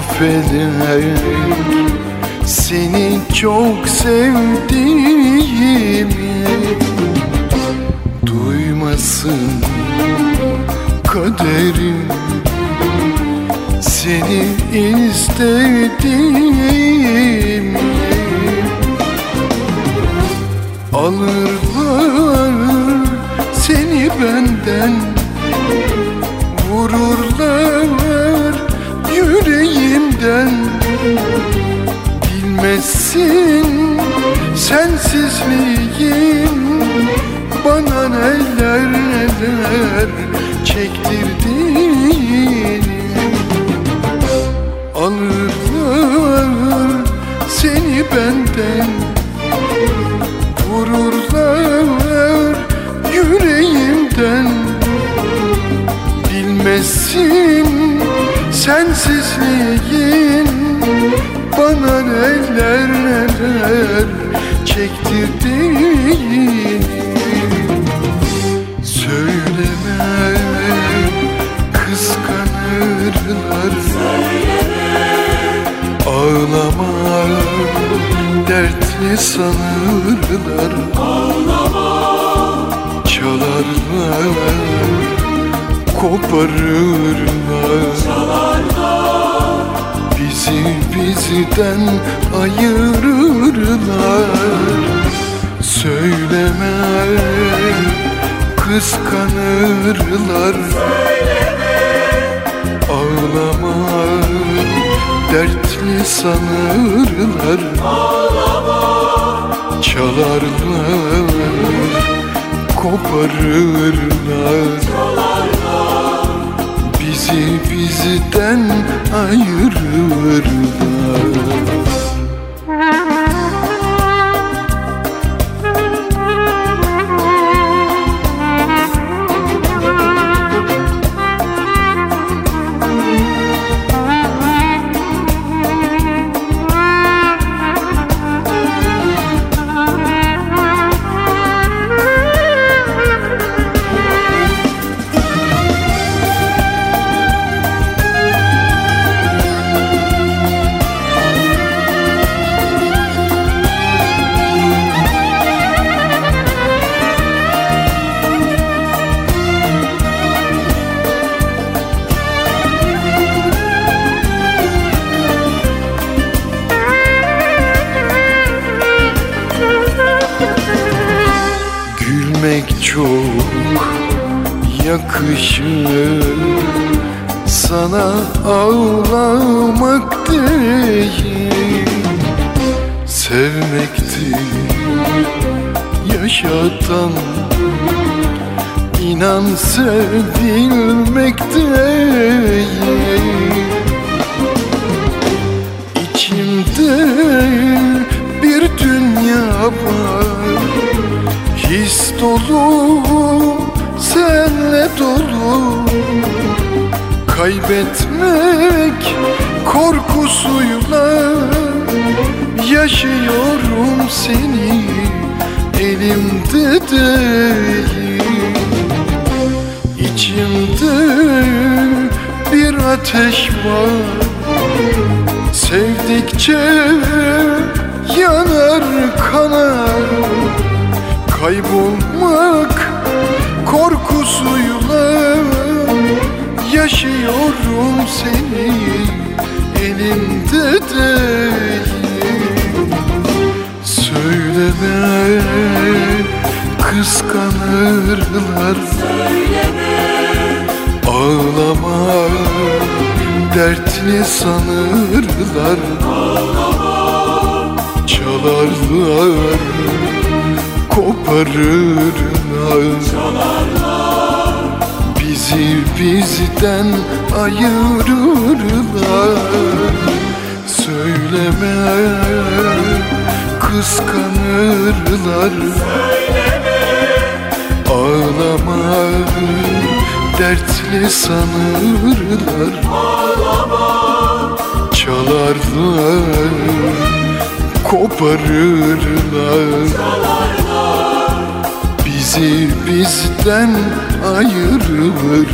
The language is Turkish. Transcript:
felek Seni çok sevdiğimi Duymasın kaderim. Seni istediğimi Alırlar seni benden Vururlar yüreğimden Bilmezsin. Sensizliğin Bana neler neler çektirdiğini Alırlar seni benden. Vururlar yüreğimden. Bilmezsin sensizliğin Bana neler neler çektirdiğini Söyleme kıskanırlar. Ağlama dertli sanırlar. Çalarlar koparırlar. Bizi bizden ayırırlar. Söyleme kıskanırlar. Ağlama dertli sanırlar. Çalarlar koparırlar. Bizi bizden ayırırlar çok yakışır Sana ağlamak değil. Sevmektir yaşatan İnan sevilmek değil Kaybetmek korkusuyla Yaşıyorum seni elimde değil. İçimde bir ateş var. Sevdikçe yanar kanar. Kaybolmak korkusuyla Yaşıyorum seni elimde değil Söyleme kıskanırlar. Ağlama dertli sanırlar. Çalarlar koparırlar Bizi bizden ayırırlar. Söyleme kıskanırlar. Ağlama dertli sanırlar. Çalarlar koparırlar Bizi bizden ayırırlar